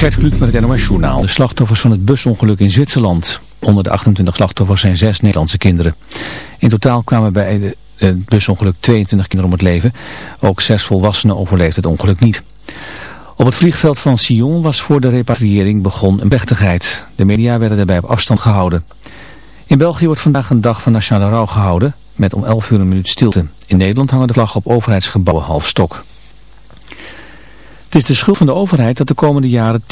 Gert Kluk met het NOS Journaal. De slachtoffers van het busongeluk in Zwitserland. Onder de 28 slachtoffers zijn zes Nederlandse kinderen. In totaal kwamen bij het busongeluk 22 kinderen om het leven. Ook zes volwassenen overleefden het ongeluk niet. Op het vliegveld van Sion was voor de repatriëring begon een plechtigheid. De media werden daarbij op afstand gehouden. In België wordt vandaag een dag van nationale rouw gehouden, met om 11 uur een minuut stilte. In Nederland hangen de vlag op overheidsgebouwen half stok. Het is de schuld van de overheid dat de komende jaren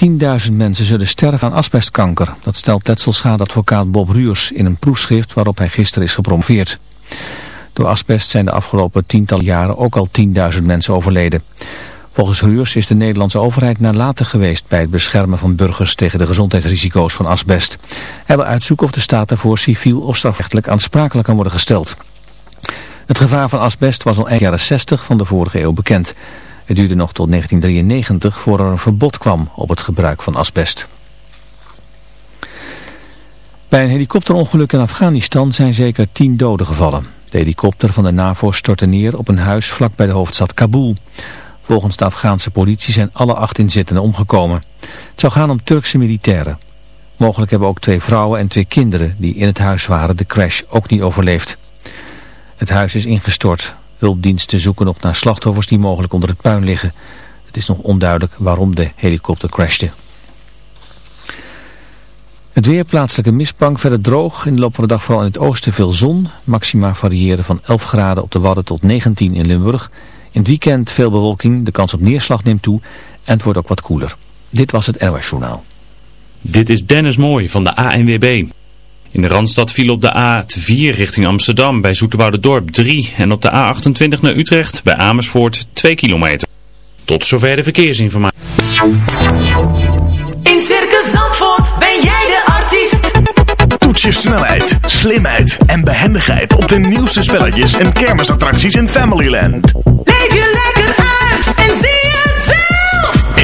10.000 mensen zullen sterven aan asbestkanker. Dat stelt letselschadeadvocaat Bob Ruurs in een proefschrift waarop hij gisteren is gepromoveerd. Door asbest zijn de afgelopen tientallen jaren ook al 10.000 mensen overleden. Volgens Ruurs is de Nederlandse overheid nalatig geweest bij het beschermen van burgers tegen de gezondheidsrisico's van asbest. Hij wil uitzoeken of de staat daarvoor civiel of strafrechtelijk aansprakelijk kan worden gesteld. Het gevaar van asbest was al eind jaren 60 van de vorige eeuw bekend. Het duurde nog tot 1993 voor er een verbod kwam op het gebruik van asbest. Bij een helikopterongeluk in Afghanistan zijn zeker tien doden gevallen. De helikopter van de NAVO stortte neer op een huis vlak bij de hoofdstad Kabul. Volgens de Afghaanse politie zijn alle acht inzittenden omgekomen. Het zou gaan om Turkse militairen. Mogelijk hebben ook twee vrouwen en twee kinderen die in het huis waren de crash ook niet overleefd. Het huis is ingestort. Hulpdiensten zoeken nog naar slachtoffers die mogelijk onder het puin liggen. Het is nog onduidelijk waarom de helikopter crashte. Het weer plaatselijke mistbank verder droog. In de loop van de dag vooral in het oosten veel zon. Maxima variëren van 11 graden op de Wadden tot 19 in Limburg. In het weekend veel bewolking, de kans op neerslag neemt toe en het wordt ook wat koeler. Dit was het NOS Journaal. Dit is Dennis Mooij van de ANWB. In de Randstad viel op de A4 richting Amsterdam bij Dorp 3 en op de A28 naar Utrecht bij Amersfoort 2 kilometer. Tot zover de verkeersinformatie. In Circus Zandvoort ben jij de artiest. Toets je snelheid, slimheid en behendigheid op de nieuwste spelletjes en kermisattracties in Familyland. Leef je lekker uit en zie.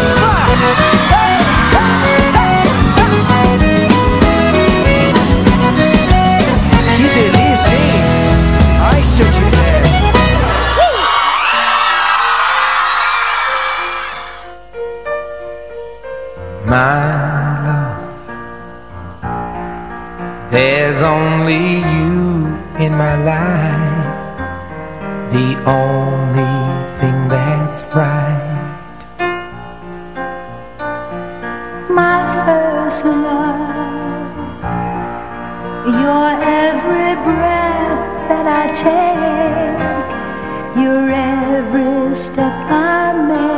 Every step I make.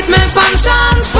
ritme van chance.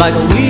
like we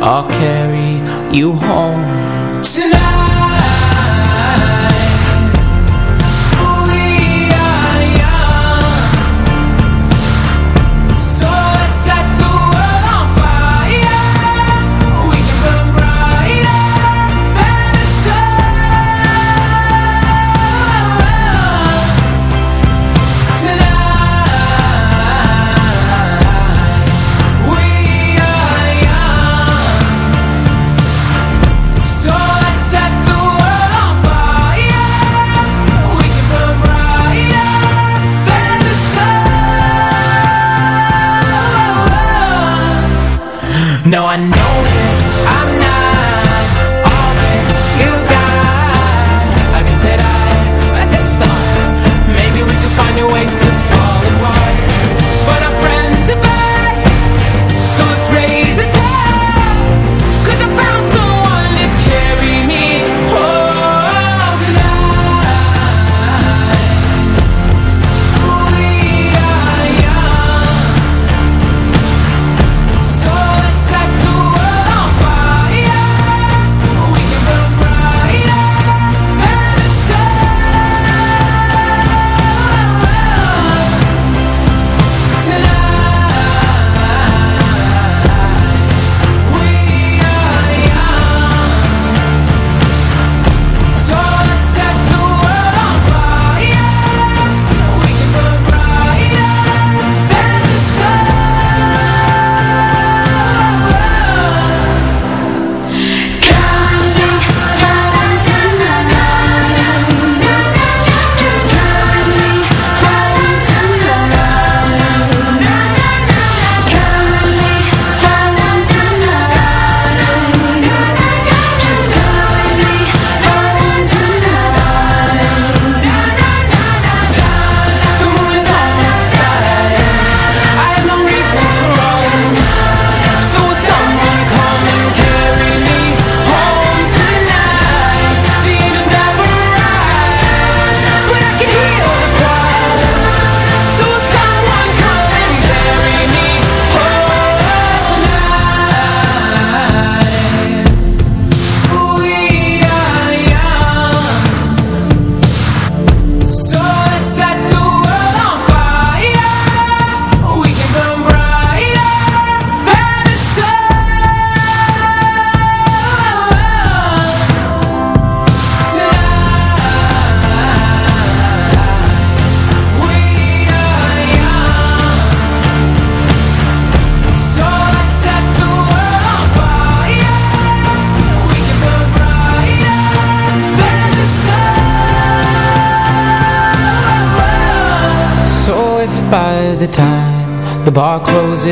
I'll carry you home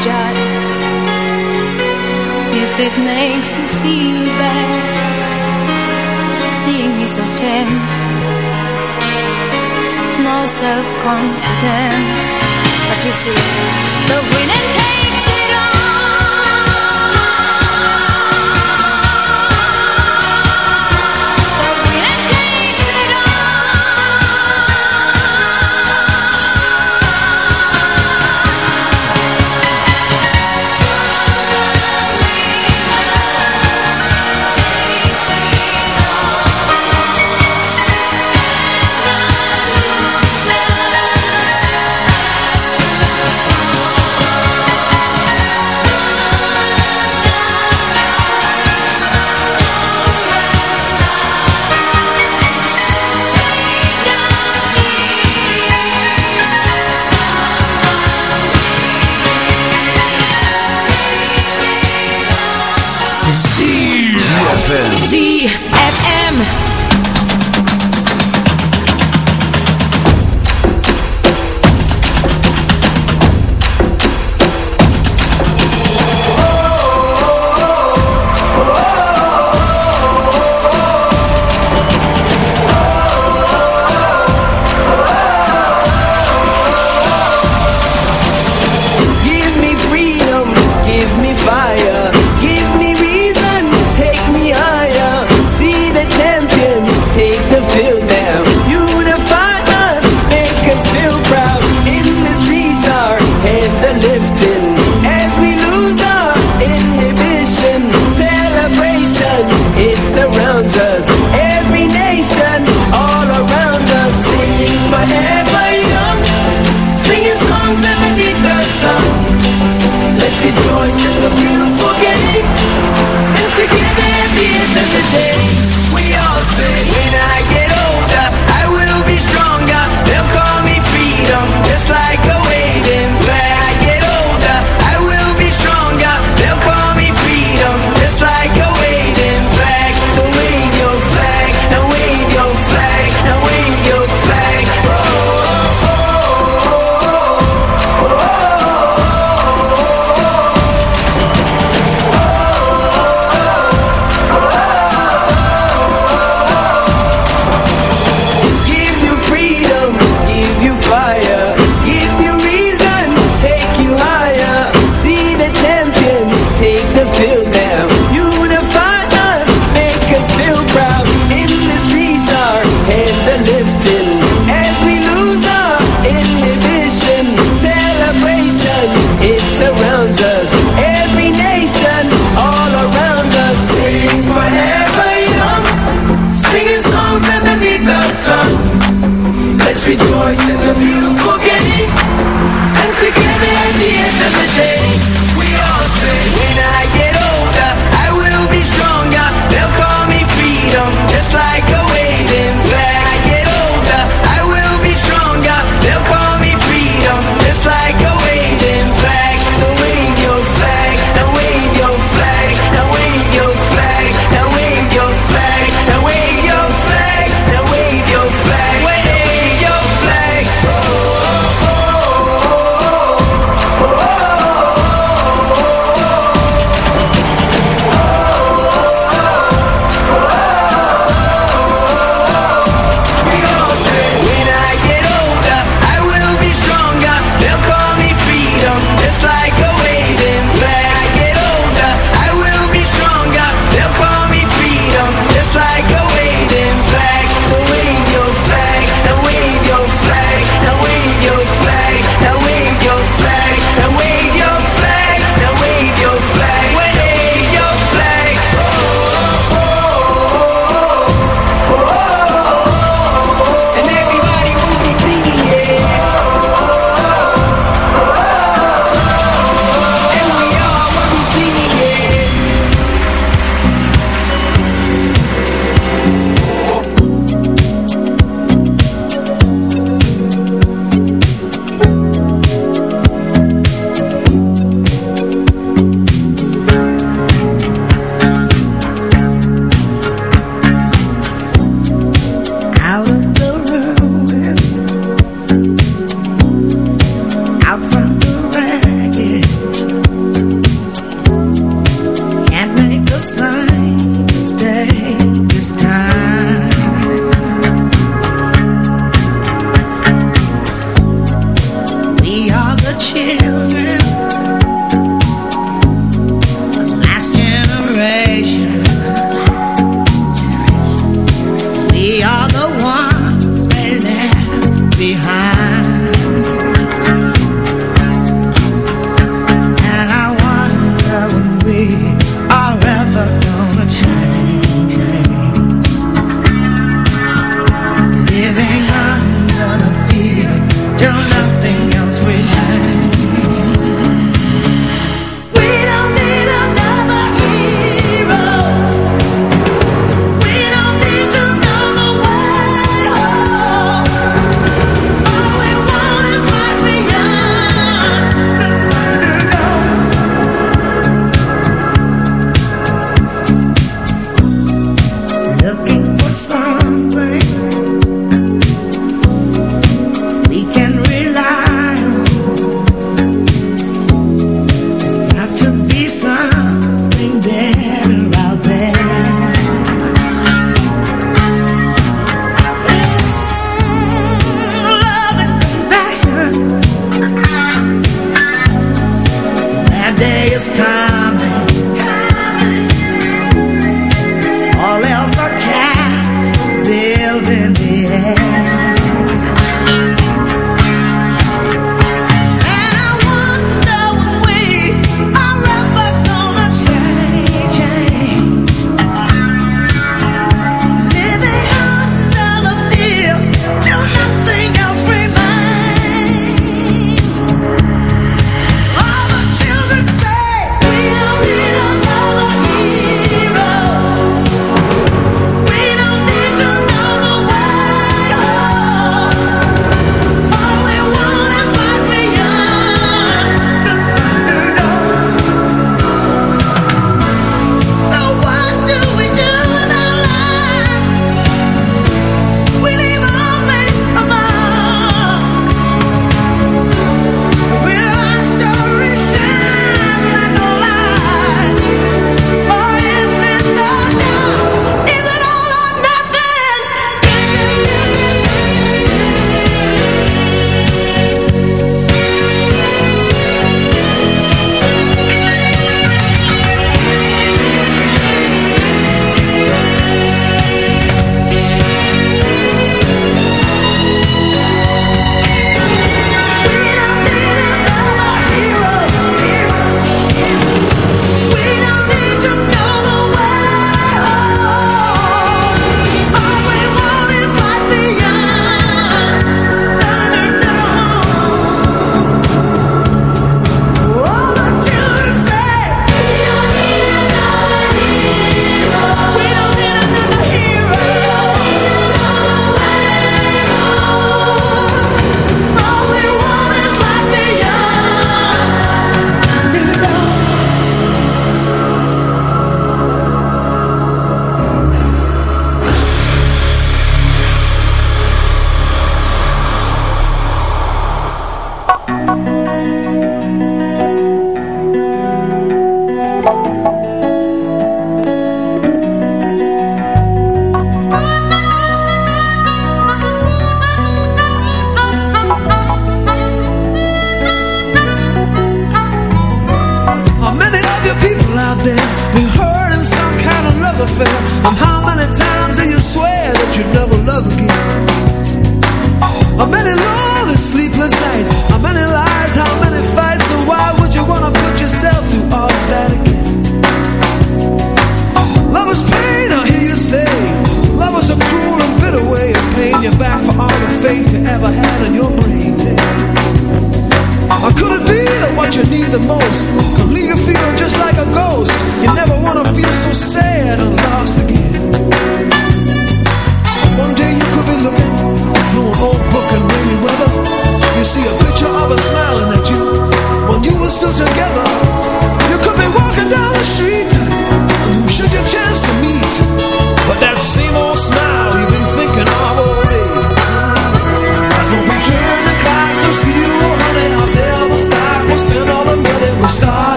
apologize if it makes you feel bad. Seeing me so tense. No self-confidence. But you see the winning take Zie